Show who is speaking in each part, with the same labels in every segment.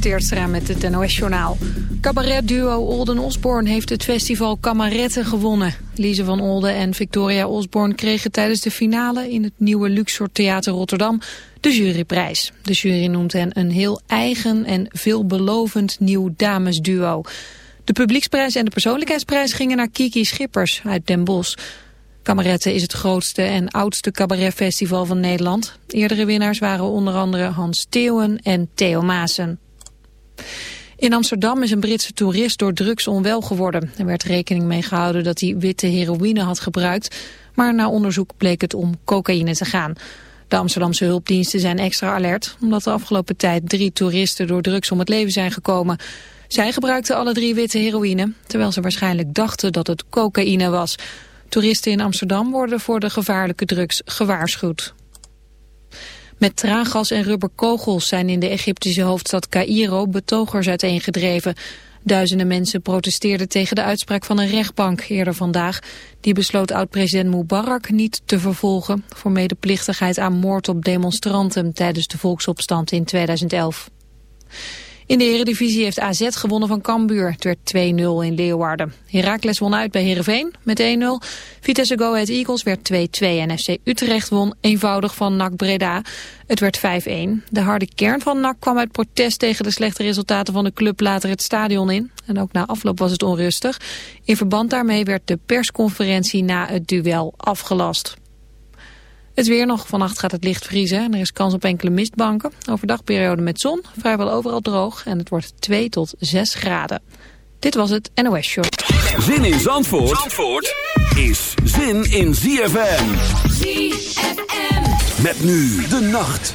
Speaker 1: Teertstra met het NOS-journaal. Cabaretduo Olden Osborne heeft het festival Kameretten gewonnen. Lise van Olden en Victoria Osborne kregen tijdens de finale... in het nieuwe Luxor Theater Rotterdam de juryprijs. De jury noemt hen een heel eigen en veelbelovend nieuw damesduo. De publieksprijs en de persoonlijkheidsprijs gingen naar Kiki Schippers uit Den Bosch... Kameretten is het grootste en oudste cabaretfestival van Nederland. Eerdere winnaars waren onder andere Hans Theeuwen en Theo Maassen. In Amsterdam is een Britse toerist door drugs onwel geworden. Er werd rekening mee gehouden dat hij witte heroïne had gebruikt, maar na onderzoek bleek het om cocaïne te gaan. De Amsterdamse hulpdiensten zijn extra alert, omdat de afgelopen tijd drie toeristen door drugs om het leven zijn gekomen. Zij gebruikten alle drie witte heroïne, terwijl ze waarschijnlijk dachten dat het cocaïne was. Toeristen in Amsterdam worden voor de gevaarlijke drugs gewaarschuwd. Met traangas en rubberkogels zijn in de Egyptische hoofdstad Cairo betogers uiteengedreven. Duizenden mensen protesteerden tegen de uitspraak van een rechtbank eerder vandaag. Die besloot oud-president Mubarak niet te vervolgen voor medeplichtigheid aan moord op demonstranten tijdens de volksopstand in 2011. In de Eredivisie heeft AZ gewonnen van Cambuur. Het werd 2-0 in Leeuwarden. Heracles won uit bij Heerenveen met 1-0. Vitesse Go Ahead Eagles werd 2-2 en FC Utrecht won eenvoudig van NAC Breda. Het werd 5-1. De harde kern van NAC kwam uit protest tegen de slechte resultaten van de club later het stadion in. En ook na afloop was het onrustig. In verband daarmee werd de persconferentie na het duel afgelast. Het weer nog. Vannacht gaat het licht vriezen en er is kans op enkele mistbanken. Overdagperiode met zon, vrijwel overal droog en het wordt 2 tot 6 graden. Dit was het NOS Show.
Speaker 2: Zin in Zandvoort, Zandvoort is zin in ZFM. ZFM. Met nu de nacht.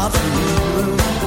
Speaker 3: father in the you.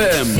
Speaker 3: ZFM.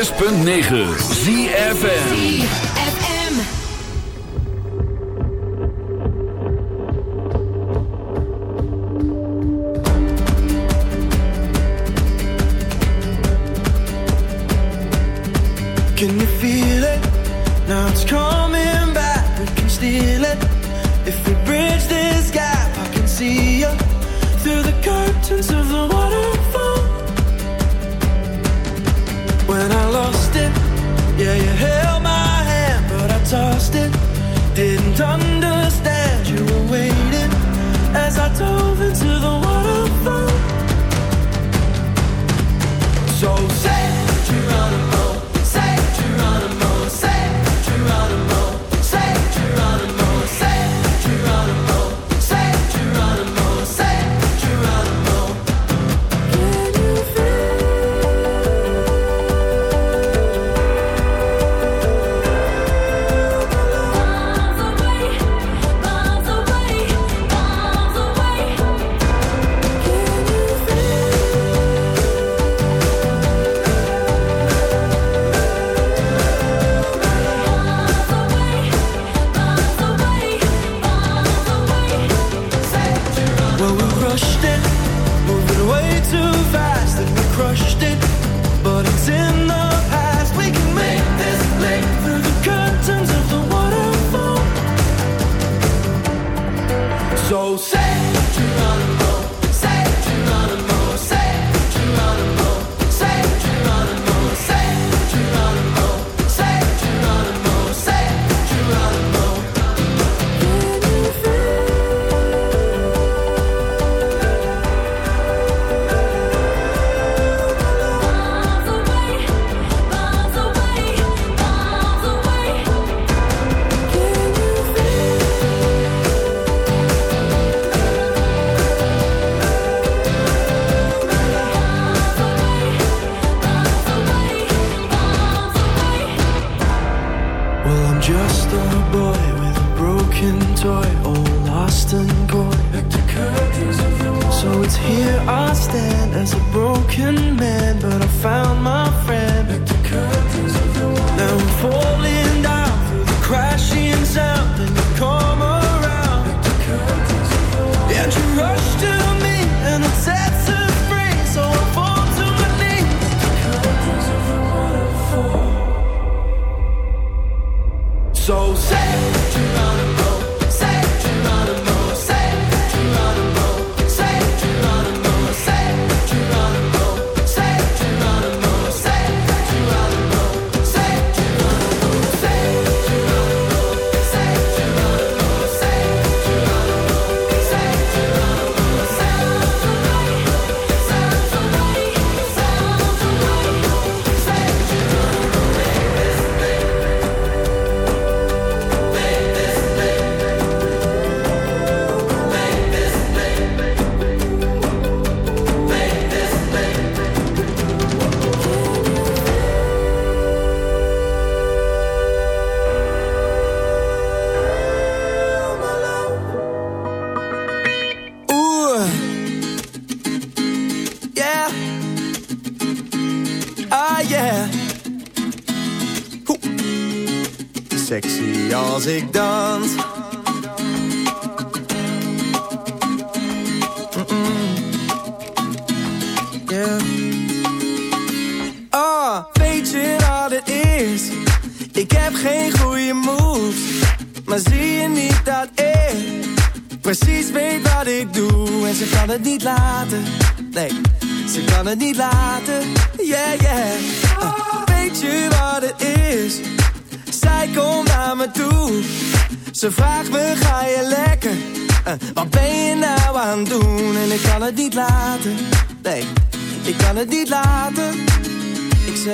Speaker 4: 106.9 ZFN ik dan?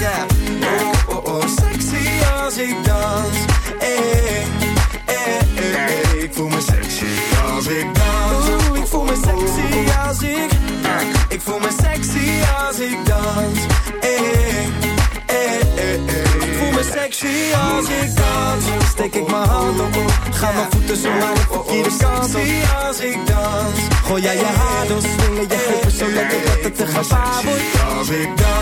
Speaker 4: yeah. Oh, oh, oh, sexy als ik dans. Eh, eh, eh, eh. Ik voel me sexy als ik dans. Oeh, ik voel me sexy als ik... Ik voel me sexy als ik dans. Eh, eh. Ik voel me sexy als ik dans. Steek ik mijn hand op. Ga mijn voeten zo naar de verkeerde kant op. als ik dans. Gooi jij je haar door, swingen je heupen zo lekker dat het te gevaar wordt.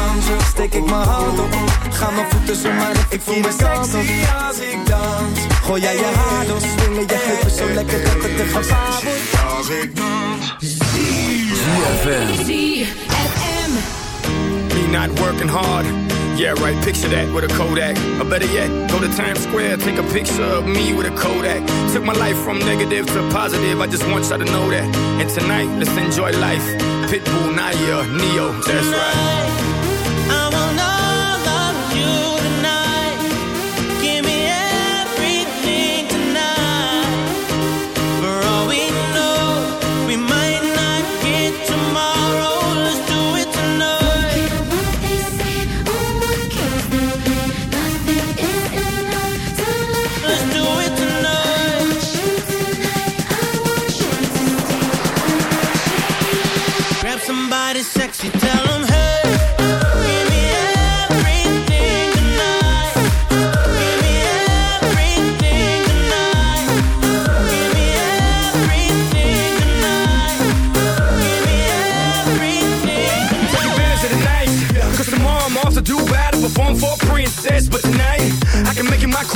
Speaker 4: Steek ik mijn hand op. Ga mijn voeten zo naar de verkeerde kant op. als ik dans. Gooi jij je haar door, swingen je heupen zo lekker dat het te gevaar wordt. Als ik dans.
Speaker 1: ZFM.
Speaker 5: Me not working hard. Yeah, right, picture that with a Kodak. Or better yet, go to Times Square, take a picture of me with a Kodak. Took my life from negative to positive, I just want y'all to know that. And tonight, let's enjoy life. Pitbull, Naya, Neo, that's right.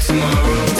Speaker 5: tomorrow.